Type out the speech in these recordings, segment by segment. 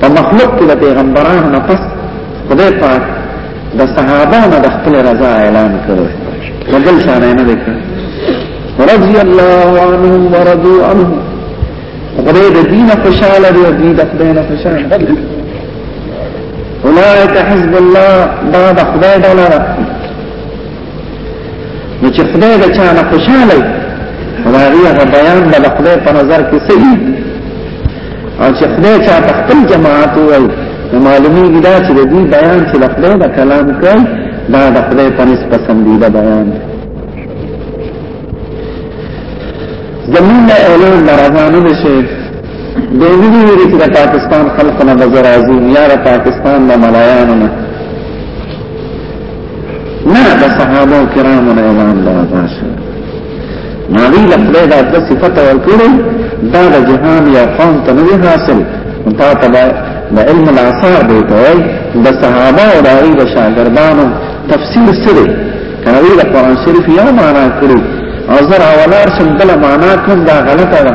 په مخلوق کې د پیغمبرانو نه پس خدای پاک د صحابه نه د خپل رضا اعلان کړو په بل څه نه دی کړ رضی الله عنهم ورضوا عنه خدای د دینه خوشاله دی او دوی د خدای نه خوشاله دي اولئک حزب الله دا د خدای ډله ده نو چې خدای د چا نه خوشاله وي هغه بیان د خدای په نظر کې صحیح او چې خدای چا په خپل جماعت وای نو معلومیږي دا چې د دې بیان چې د خدای د کلام کوي دا د خدای په نس پسندیده بیان دی زمون نه اولاد ناراضانه نشي د ویلي ویلي چې د پاکستان خلق نه بزرازي یا د پاکستان د ملایانو نه نه د صحابه کرامو نه اعلان دا راشه نبی له خدای دا د صفته ورکړي دا د جهان یا قوم ته نه حاصل دا تبع د علم الاثار دی ته د صحابه او د غیر شاګردانو تفسیر سره کوي د قران شریف یو معنا کړی او زر اولار شم بل معنا کوم دا غلطه ده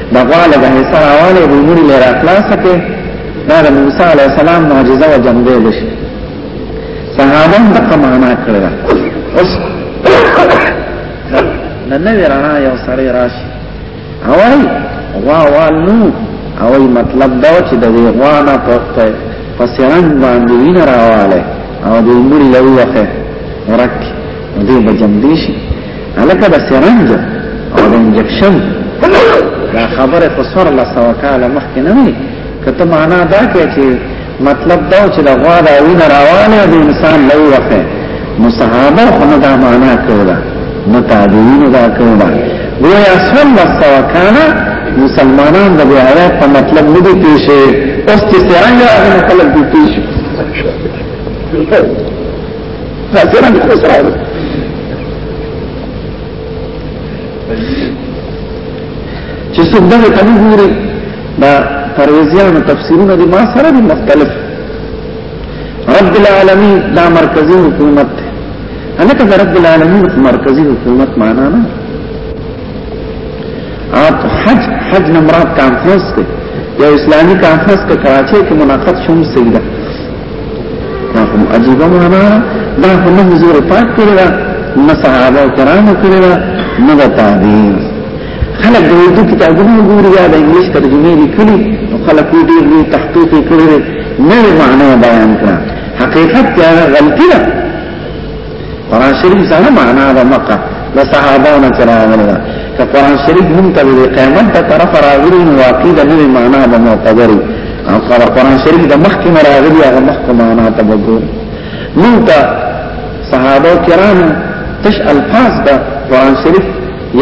د غوا له حصه راواله د مړي له راخلاصه کې دا د موسی علی السلام معجزه او جنبه ده شي صحابه د قمانا کړل اوس نه نه رانا یو سړی راشي اوای غوا والو او مطلب دا چې د غوا نه پخته پسرنګ باندې وینه راواله او د مړي له وخه ورک دې بجم دي شي الکه د سرنج او د انجکشن دا خبره خو سر له سو کال مخکې نه وي کته معنا دا کې چې مطلب دا چې د غوا د وینه روانه د انسان له وخه نو صحابه خو نه دا معنا کړه نو تابعین دا کړه ویا سر له سو کال مسلمانان د بیا آیات په مطلب نه دي پیښه اوس چې څنګه هغه مطلب دي پیښه فاكرا من اسرائيل چې څوک دغه ته وګوري دا پرويزيانو تفسیرونه دي ما سره دي مختلف رب العالمین دا مرکزی حکومت دی هلکه دا رب العالمین مرکزی حکومت معنا نه آپ حج حج نمرات کانفرنس دی یا اسلامی کانفرنس کې کراچۍ کې منعقد شوم سیده دا کوم عجیب معنا دا کوم نزور پاک کړی دا نه صحابه کرام کړی دا نه د تابعین خلک د اردو کتابونو ګوري یا د انګلیش ترجمه لیکلي او خلک یې ډېر لوی تحقیق کړی نه معنا بیان کړه حقیقت دا غلطی ده قرآن شریف سره معنا ده مکه د صحابانو سره راغلی ده که قرآن شریف مونږ ته د قیامت په طرف راغلی نو واقعي د نوې معنا به معتبري او که قرآن شریف د مخکې نه راغلی هغه مخکې معنا ته به ګورو مونږ ته صحابه کرام تش الفاظ ده قرآن شریف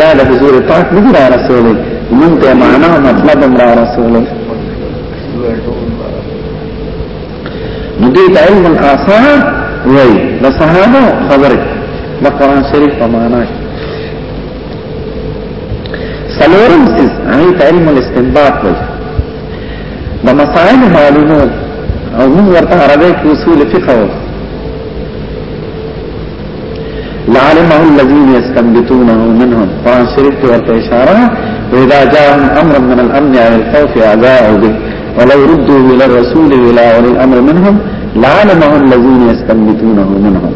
یا د حضور پاک نه را رسولې مونږ ته معنا او مطلب هم را رسولې نو دې د علم الاثار وای د صحابه خبره د قران شریف په معنا سلورم سیز هغه ته علم الاستنباط وای د مسائل معلومو او موږ ورته عربی کې اصول فقه وای لعلمه الذين يستنبطونه منهم قرآن شريف کې ورته اشاره واذا جاءهم امر من الامن او الخوف اذاعوا به ولو ردوا الى الرسول الى اولي الامر منهم لعلمه الذين يستنبطونه منهم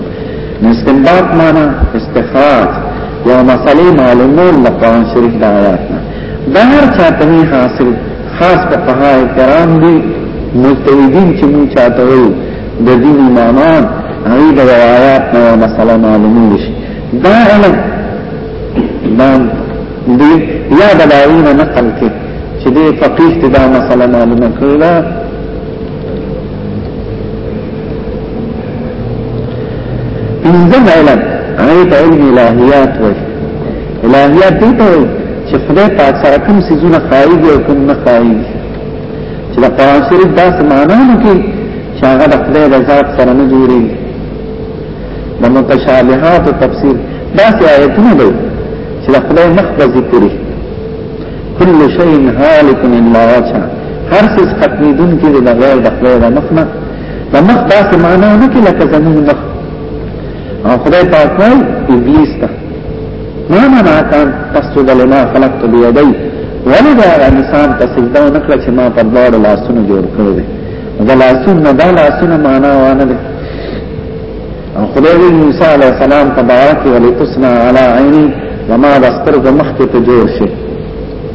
استنباط معنا استخراج یا مسئلې معلومول د قرآن شریف د آیاتنا دا هر چاته حاصل خاص په قها کرام دي مجتهدین چې مونږ چاته وایو د دین امامان هغه د روایت نو مسله معلومه شي دا علم دا دی یا د باوینه نقل کې چې د فقيه ته دا مسله معلومه کړل پنځم علم هغه ته علم الهیات وایي الهیات دي ته چې خدای پاک سره کوم سيزونه خایي او کوم نه خایي چې د قران شریف داسې معنا نه کې چې هغه د خدای د ذات سره نه جوړي د متشابهات او تفسیر داسې آیتونه دي چې د خدای مخ په ذکر کل شیء هالک الا وجهه هر څه ختمیدون کې د غیر د خدای د مخ نه د مخ داسې معنا نه کې لکه زمون مخ او خدای پاک وايي ابلیس ته ما منعك أن تسجد لما خلقت بيدي ولی دا انسان ته سجده و نکړه چې ما په دواړو لاسونو جوړ کړی دی دا لاسونه نه دا لاسونه معنا وانه دی او خدای دی موسی علیه السلام په دعا کې ولی تسنا علی عینی زما د سترګو مخ ته جوړ شي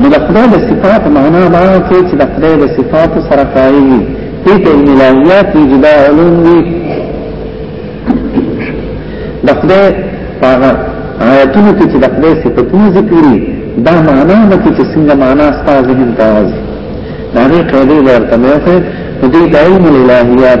نو د خدای د صفات معنا دا چې چې د خدای د صفات سره قائل دي دې ته ملایات دي جدا علوم دي د خدای هغه آیاتونو کې چې د خدای صفاتونه ذکر دي دا معنا نه کې چې څنګه معنا ستاسو ذهن ته راځي دا نه قاعده ورته مې وکړه دې د علم الالهیات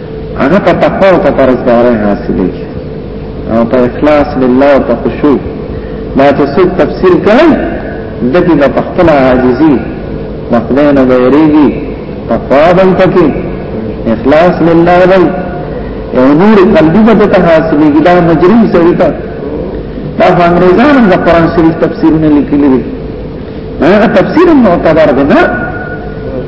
هغه په تقوا او په پرهیزګارۍ حاصلېږي او په اخلاص لله او په خشوع دا چې څوک تفسیر کوي د دې په خپل عاجزي مخدای نه ویریږي تقوا بل پکې اخلاص لله بل او نور قلبي به ته حاصلېږي دا مجرم سړی ته دا انګريزانو د قران شریف تفسیرونه لیکلي دي هغه تفسیر معتبر دی نه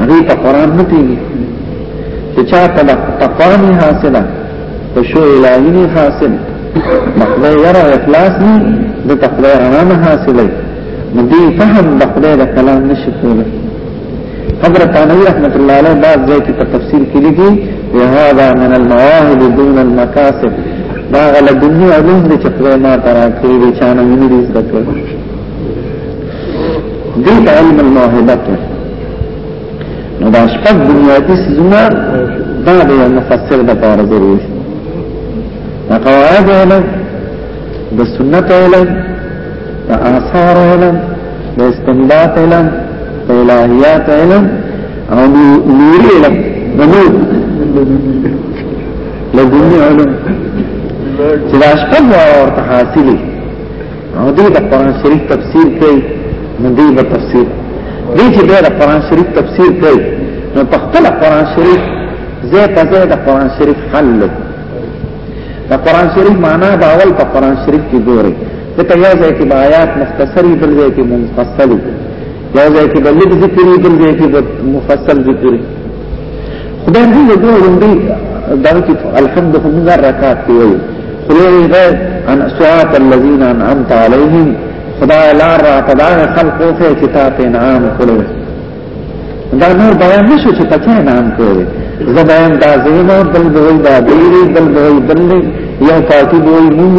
هغه په قران نه پیږي چې چا ته تقوانی حاصله په شو الهی حاصل مخله یرا اخلاص نه د تقوی رانه حاصله نو دې فهم د خدای د کلام نشي کوله حضرت علی رحمت الله علیه بعد ځای کې په تفسیر کې لګي وهذا من المواهب دون المكاسب دا غل دنیا علوم دې چې خدای ما ترا کې دې چانه مې دې زده کړو دې ته علم الموهبه نو دا شپږ بنیادی سيزونه دا د یو مفسر د پاره ضروري دا قواعد علم د سنت علم د آثار علم د استنباط علم د الهیات علم او نوري علم د نور لدني علم چې دا شپږ ورته حاصلې او دې د قران شریف تفسیر کوي نو دې به تفسیر دې چې د قران شریف تفسیر کوي نو په خپل قران شریف زه په زه د قران شریف حل د قران شریف معنا دا اول په قران شریف کې ګوري ته یو ځای کې آیات مختصری بل ځای کې مفصلی یو ځای کې بل ذکر بل ځای کې مفصل ذکر دا موږ دوه لومبي دا کې الحمد هم دا رکعات دی وي خدای دې ان صراط الذين انعمت عليهم خدای لا را تدا خلق او ته کتاب انعام کړو دا نور بیان نشو چې پچا انعام کړو زبان دا زینو بل دوی دا دیری بل دوی بل یو پاکی دوی موږ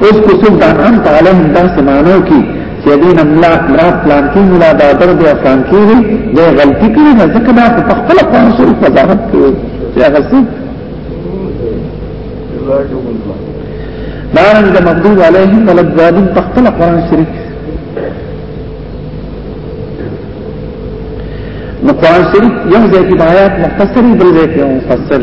اوس کو څوک دا ان تعلم دا سمانو کی چې دین املا املا پلان کې مولا دا در دی افغان کې دی دا غلطی کړی نه ځکه دا په خپل قانون سره وزارت کې چې هغه څه دارن د مغضوب علیهم ولضالین په خپل قران شریف نو قران شریف یو ځای کې آیات مختصری بل ځای کې مفصل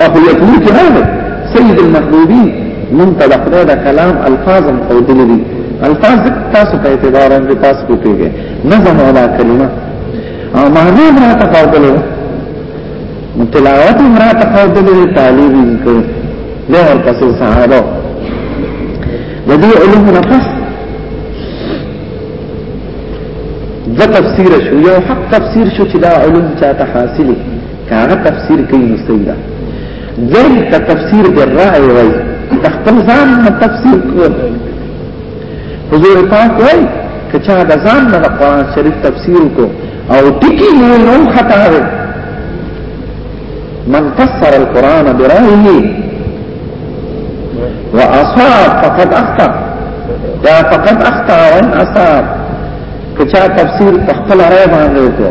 اخو یقینی کی راغی سید المحبوبین من تا دخدای دا کلام الفاظ هم قودلی دی الفاظ تاسو په اعتبار هم تاسو په پیږي نظم ولا کلمه او معنی هم را تقودلی تلاوت هم را تقودلی تعلیب هم کړی دا ورپسې صحابه د دې علوم نه پس د تفسیر شو یو حق تفسیر شو چې دا علوم چاته حاصلې هغه تفسیر کوي نو صحیح ده ځین ته تفسیر د رائے وای د خپل ځان نه تفسیر کول حضور پاک وای کچا د ځان نه قرآن شریف تفسیر کو او ټکی نه نو خطا وي من فسر القرآن برائه وأصاب فقد أخطأ دا فقد أخطأ وإن أصاب کچا تفسیر تخپل رائے باندې وکړو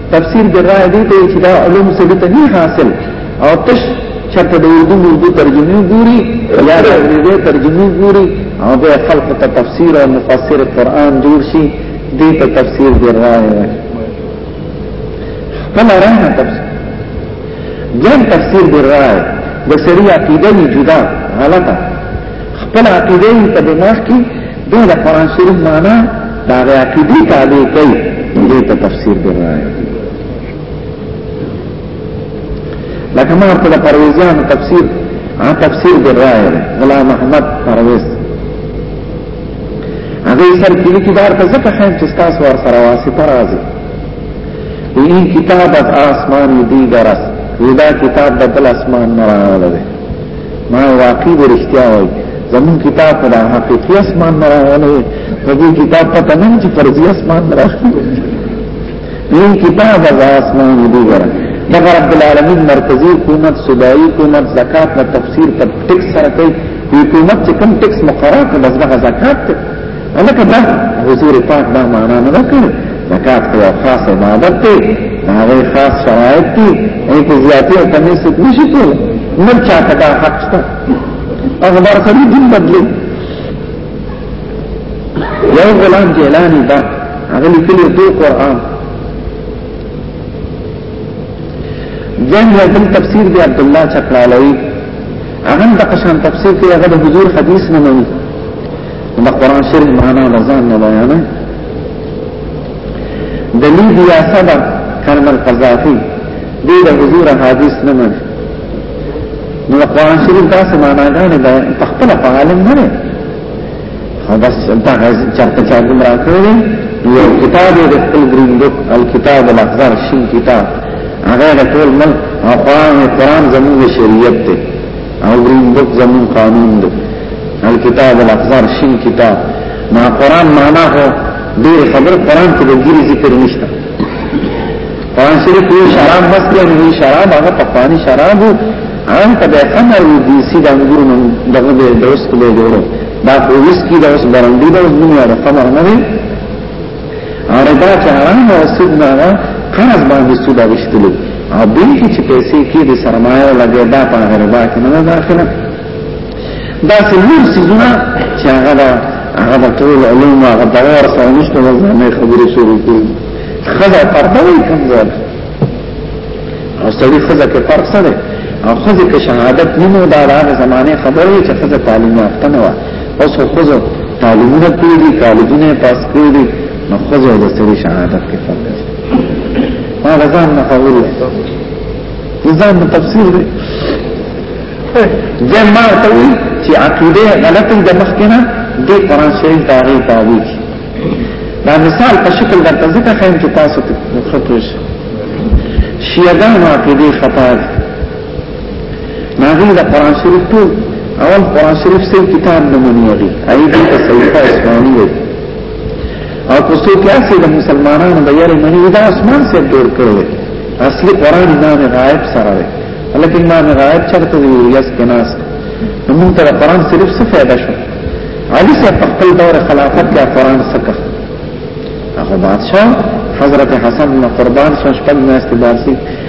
تفسیر د رائے دی ته چې دا علوم سړي ته نه حاصل او تش چرته د اردو اردو ترجمه ګوري یا د انګریزي ترجمه ګوري او به خلق ته تفسیر او مفسر قران جوړ شي دې ته تفسیر دی رائے وي خپل رائے تفسیر جن تفسیر دی رائے د سړي عقیده جدا غلطه خپل عقیده یې په دماغ کې د قرآن شریف معنا د هغه عقیدې تابع کوي دې ته تفسیر دی راځي لکه ما ورته پرويزان تفسیر ها تفسیر دی راځي غلام احمد پرويز هغه سر کې لیکي دار ته ځکه خیم چې تاسو ور سره واسطه راځي این کتاب از آسمان دیگر است ودا کتاب د بل اسمان نه راغلی ما واقعي ورشتیا وای زمون کتاب پر حقیقي اسمان نه راغلی دغه کتاب پته نه چې فرضي اسمان نه راغلی دې کتاب د اسمان دی ګره دغه رب العالمین مرکزی حکومت صوبایي حکومت زکات او تفسیر په ټیک سره کوي حکومت چې کوم ټیکس مقرر کړي بس دغه زکات ته ولکه دا حضور پاک دا معنا نه کړی زکات خو یو خاص عبادت دی دا غي خاص شرایط دي اې کې زیاتې او کمې څه نشي کول نه چا تکا حق شته او خبر سړي دین بدلی یو غلام جیلانی دا هغه لیکلی دو قران جن یو بل تفسیر دی عبد الله چکرالوی هغه د قشان تفسیر کې هغه د حضور حدیث نه مني د قران شریف معنا د ځان نه بیان د لیبیا صدر کرنل قذافی دې د حضور حدیث نه مني نو قران شریف داسې معنا غانې د خپل په عالم نه نه بس دا چرته چا ګمرا کړی یو کتاب د خپل ګرین بوک الکتاب الاخضر شین کتاب هغه ټول مل او قران قران زموږ شریعت دی او ګرین بوک زمون قانون دی الکتاب الاخضر شین کتاب ما قران معنا هو دې خبر قران کې د ګری ذکر نشته قران شریف یې شراب بس کې نه شراب هغه پخوانی شراب عام ته به امر وي دي سي د انګورو نن دغه به دوست به جوړو دا ویسکی دا اوس برندی دا اوس دنیا د خبر نه او ربا چې حرام او سود نه هغه قرض باندې سود اغشتلو او به چې پیسې کې د سرمایه لګې دا په ربا کې نه داخله دا څلور سيزونه چې هغه دا هغه د ټول علوم هغه د اور سره نشته ځنه خبرې شروع کړي خزه پرده وي کوم ځای او سړي خزه کې فرق سره او خزه کې شهادت نیمو دا د زمانه خبرې چې خزه تعلیم یافته نه و اوس خو خزه تعلیمونه کړی دي کالجونه پاس کړی دي نو خزه د سری شهادت کې فرق دی ما غزان نه قبول ځان په تفسیر دی زه ما ته وی چې عقیده غلطه د مخکنه د قران شریف داري تاویل دا مثال په شکل درته ځکه خیم چې تاسو ته خطر شي شیعه عقیده خطا ناغي د قران شریف ټول اول قران شریف سي کتاب نه مني هغه اي دې په صحیفه اسماني وي او په څو کې اصلي د مسلمانانو د یاري مني دا اسمان سره جوړ کړو اصلي قران امام غائب سره دی لکه امام غائب چرته دی یس کې ناس موږ ته قران شریف څه فائدہ شو علي سي په خپل دور خلافت کې قران سکه هغه بادشاہ حضرت حسن نه قربان شو شپږ میاشتې باسي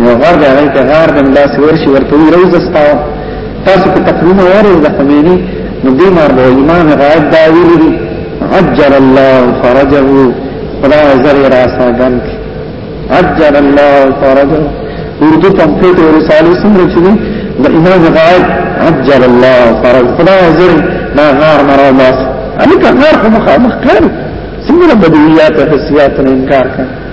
یو غار دی هغه ته غار د ملاس ورشي ورته وی روز استا تاسو په تقریم وره د خمینی نو دې مار به امام غائب دا ویلي عجل الله فرجه خدا زر راسا ګن عجل الله فرجه اردو پمفلت او رساله څومره چې دي د امام غائب عجل الله فرج خدا زر ما غار مرو ماس انا كان غار مخ مخ كان سمنا بدويات وحسيات انكار كان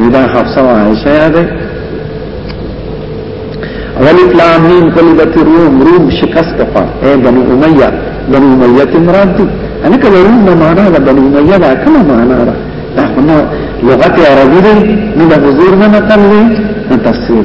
ودا حفصه او عائشه یادې اولی پلان نیم کلی د روم روم شکست کفا اے بنو امیہ بنو امیہ تمراد دی انا کلی روم نه معنا ده بنو امیہ دا کله معنا ده دا خنا لغت عربی دی نو د حضور نه نقل دی تفسیر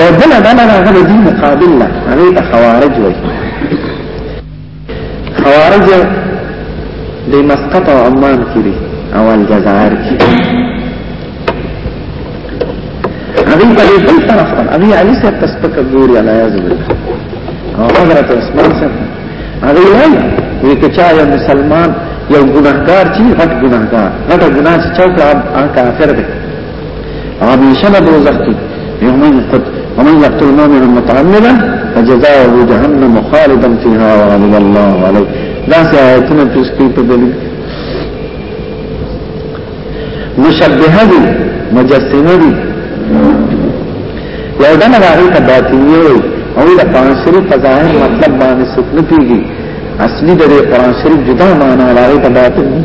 یو بل ډله راغلي دي مقابل له هغه ته خوارج وایي خوارج د مسقط او عمان کې دي او الجزائر کې هغه په دې بل طرف باندې هغه علي صاحب تسبق ګوري علی عز وجل او حضرت عثمان صاحب هغه وایي وی کچا یو مسلمان یو ګناهګار چې غټ ګناهګار غټ ګناه چې چا کړ هغه کافر دی همیشه له دوزخ کې یومن قد ومن يقتل مؤمنا متعمدا فجزاؤه جهنم خالدا فيها وغضب الله عليه دا سه آیتونه پیش کوي په دلیل مشبهه دي مجسمه دي یو دنه راغی ته باطنیه وي او د قرآن شریف په ظاهر مطلب باندې څوک نه پیږي اصلي د قرآن شریف جدا معنا راغی ته باطنیه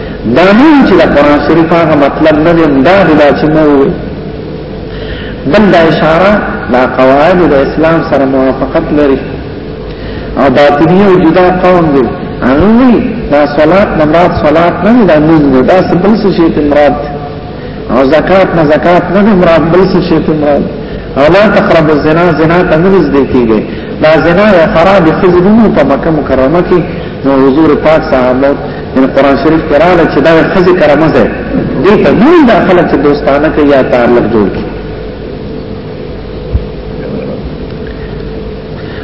دا نه چې د قران شریف هغه مطلب نه دی دا د چې مو بل دا اشاره دا قواعد د اسلام سره موافقت لري او باطنی او جدا قوم دی انوی دا صلات نمراد صلات نه دا نوز دی دا سبل سو شیط مراد او زکاة نه زکاة نه مراد بل سو شیط مراد او لا تقرب الزنا زنا ته نه نږدې کیږي دا زنا یا خراب خزدونو په مکه مکرمه کې نو حضور پاک صحابه ان قران شریف کې راغلی چې دا خزي کرامه ده دې ته نه دا خلک چې دوستانه کوي یا تعلق جوړ کړي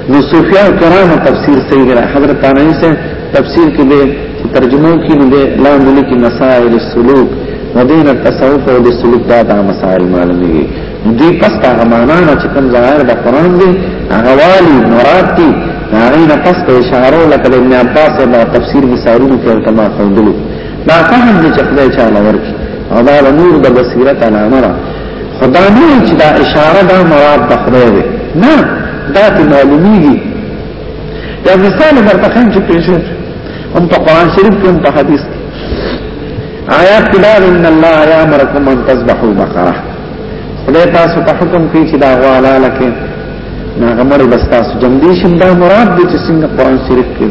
نو صوفیا کرام تفسیر صحیح را حضرت تانوی سے تفسیر کې به ترجمه کې نو به لا ملک مسائل السلوک ودین التصوف او د سلوک دا مسائل معلومي دوی پس تا غمانانا چې کوم ظاهر د قرآن دی هغه والی مراد دی هغه نه پس په اشاره لکه ابن عباس دا تفسیر مثالونو کې ورته ما خوندلو دا فهم دې چې خدای چا لور کی او دا د نور د بصیرت علامه را خدا نه چې دا اشاره دا مراد د خدای دی نه دا ته معلومیږي یا مثال ورته خیم چې پیښ هم په قرآن شریف کې هم په حدیث آیات کې دا ان الله یامرکم ان تذبحوا بقره خدای تاسو ته حکم کوي چې دا غوالا لکه ناغه مړی بس تاسو جمع دي شم دا مراد دي چې څنګه قرآن شریف کې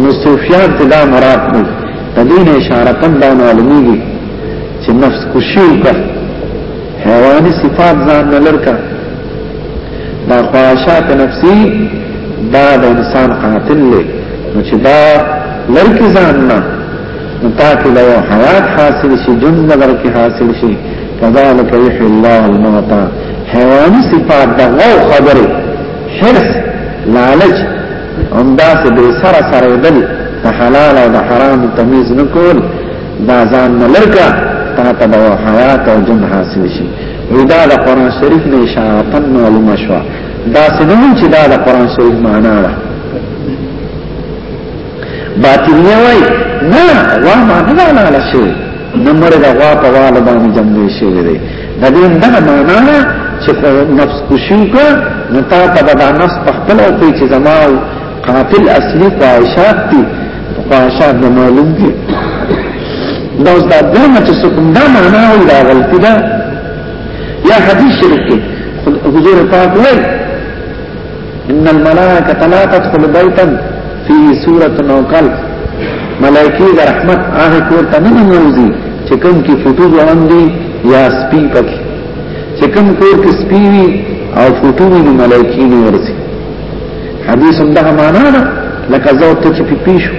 نو صوفیان ته دا مراد نه تدین اشاره تم دا معلومیږي چې نفس کشي وکړه حیواني صفات ځان نه لرکا دا خواهشات نفسي دا د انسان قاتل له نو چې دا لرکي ځان نه تاسو له حیات حاصل شي جون نظر کې حاصل شي كذلك يحيي الله الموتى حيواني صفات د غو خبره حرص لالچ هم داسې به سره سره دل د حلال او د حرام تمیز نکول دا ځان نه لرکا تا ته د حیات او جن حاصل شي ودا د قران شریف نه اشاعه او لمشوا دا سنون چې دا د قران شریف معنا ده باطنیه وای نه وا ما نه لاله شي نمبر دا وا په واله باندې جمع شي دی د دې دا معنا نه چې نفس کوشو کا نتا ته دا نفس په خپل او په چې زما قاتل اصلي خواهشات دي خواهشات نه معلوم دي دا اوس دا دمه چې څوم دا معنا وي دا غلطي ده یا حدیث شریف کې حضور پاک وایي ان الملائکه لا تدخل بیتا فی سورۃ نوکل ملائکی د رحمت هغه کور ته نه نوځي چې کوم کې فوټو ځوان دي یا سپی پکې چې کوم کور کې سپی وي او فوټو وي نو ملائکی نه ورځي حدیث هم دا معنا ده لکه زو ته چې پیښو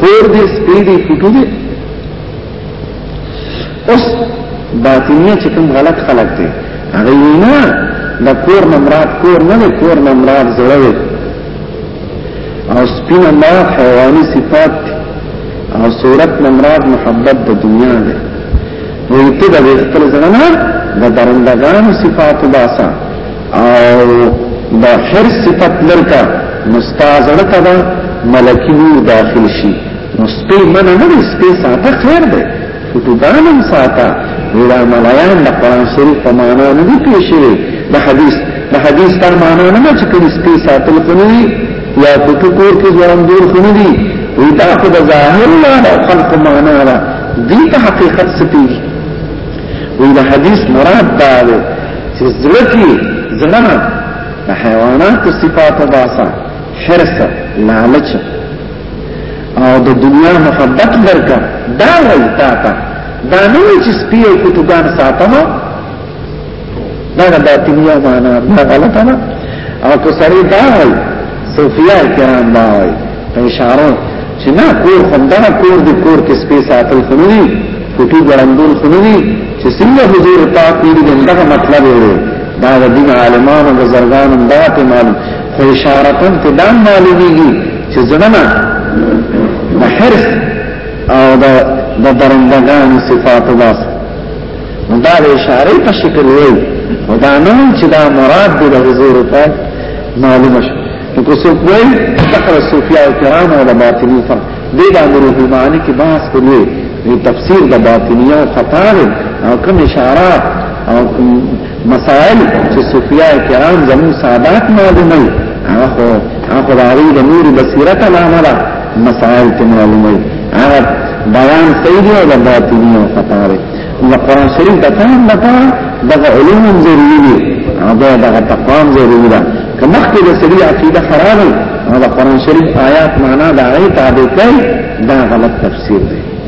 کور دې سپی دې فوټو دې اوس باطنیه چې کوم غلط خلق دی هغه نه د کور نه مراد کور نه دی کور نه مراد زړه دی او سپینه مراد حیواني صفات دی او صورت نه مراد محبت د دنیا دی نو ته د خپل زړه نه د درندګانو صفات باسا او د هر صفت لرکا مستازړه ته ملکی نور داخل شي نو سپی منه نه دی سپی ساته خیر دی فوټوګانم ساته ویرا ملایان د قرآن شریف په معنا نه دی پیشوی د حدیث د حدیث دا معنا نه چې کله سپی ساتل خونی یا فوټو کور کې ځوان دور خونی دی وی دا خو د ظاهر نه د خلق معنا ده دی ته حقیقت سپی وی د حدیث مراد دا دی چې زړه کې زړه د حیوانات صفات باسا حرص لالچ او د دنیا محبت درکا دا وای تا تا دا نه وای چې سپی او کتوګان ساتم دا د باطنیه معنا دا غلطه نه او که سړی دا وای صوفیا کرام دا وای په اشاره چې نه کور خندا کور د کور کې سپی ساتل خنوي کوټي ګړندون خنوي چې څنګه حضور پاک دې دغه مطلب دی دا د دین عالمانو د زرګانو دا ته معلوم خو اشاره ته دا معلومیږي چې زړه د حرص او د د درندګان صفات واس دا د اشاره په شکل وي او دا نه چې دا مراد دی د حضور په معلومه شي نو کو څوک وایي فقره صوفیا او کرام او د باطنی فرق دی دا د روح المعانی کې بحث کوي تفسیر د باطنیه او خطا او کوم اشارات او مسائل چې صوفیا کرام زمون سادات معلومي هغه خو هغه راوی د نور بصیرت علامه ده مسائل ته معلومي هغه بیان صحیح دی او د باطنی او خطا دی نو قرآن شریف د فهم لپاره دغه علوم ضروري دي هغه دغه تقوام ضروري ده که مخکې د سړي عقیده خرابه هغه قرآن شریف آیات معنا د هغه تابع کوي دا غلط تفسیر دی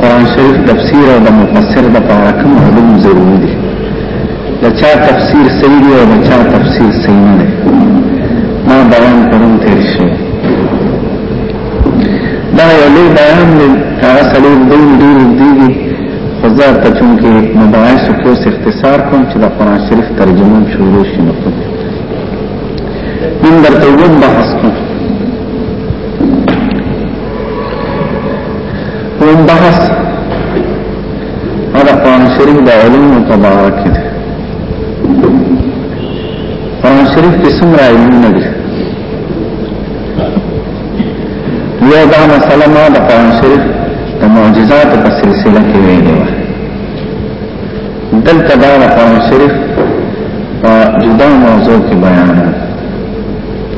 قرآن شریف تفسیر او د مفسر د پاره کوم علوم ضروري دي د چا تفسیر صحیح دی او د چا تفسیر صحیح نه دی ما بیان کړم تیر شو دا یو لوی بیان دی هغه سړی دی ډیر دیږي خو زه ته چونکې مباحث کې اوس اختصار کوم چې د قرآن شریف ترجمه شروع شي نو کوم من درته وګم بحث کوم کوم بحث هذا قرآن شریف دا علم متبارک دی قرآن شریف کې څومره علمونه دي یو دا مسله ما د قرآن شریف د معجزات په سلسله کې ویلې و دلته دا قرآن شریف په جدا موضوع کې بیان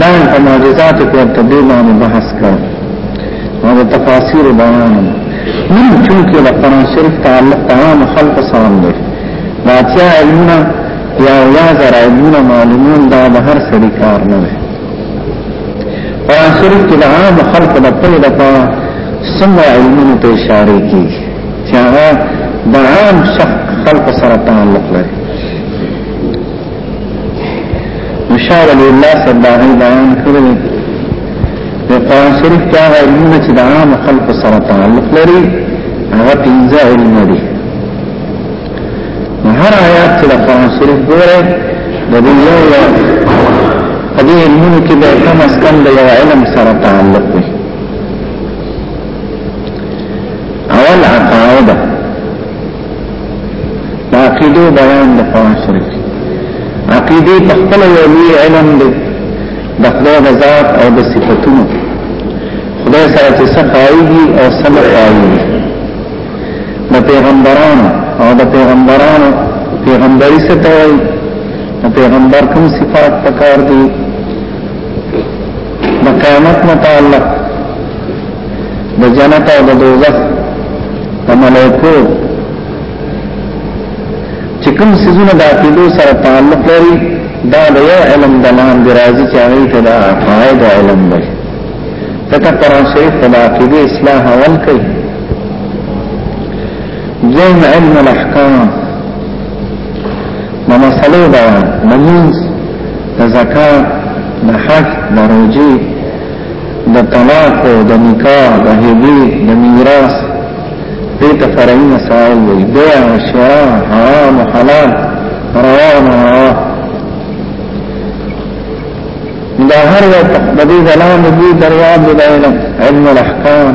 دا په معجزات کې په دې باندې بحث کړ او د تفاسیر بیان نن چونکې د قرآن شریف تعلق تمام خلق سره دی دا چې علمونه یا یا زر علمونه معلومون دا د هر سړي کار نه دی قرآن شریف کې د عام خلق د پوهې لپاره څومره علمونو ته اشاره کیږي چې هغه د عام شخص خلق سره تعلق لري مشاور علی الله صداغی بیان کړی په قرآن شریف کې هغه علمونه چې د عام خلق سره تعلق لري هغه پنځه علم دي هر آیات چې د قرآن شریف ګوره د دې یو یو په دې علمونو کې به کم از کم د یو علم سره تعلق وي اول عقاعده عقیدو بیان د قرآن شریف عقیدی تخپل یو لوی علم دی د خدای د ذات او د صفاتونو خدای سره چې څه قایږي او څه نه قایږي د پیغمبرانو او د پیغمبرانو پیغمبري څه ته وایي د پیغمبر کوم صفات پکار دي د قیامت متعلق د جنت او د دوزخ د ملائکو چې کوم سيزونه د عقیدو سره تعلق لري دا د یو علم د نام دی راځي چې هغه ته د عقاید علم دی ځکه قرآن شریف د عقیده اصلاح اول کوي ذهن علم الاحکام د مسلې بیان د لمونځ د زکات د حج د روژې د طلاقو د نکاح د هبې د میراث دې ته فرعي مسائل وي بيع او شراء حرام او حلال روا او ناروا دا هر یو د دې ځلانو دې دروازه د علم الاحکام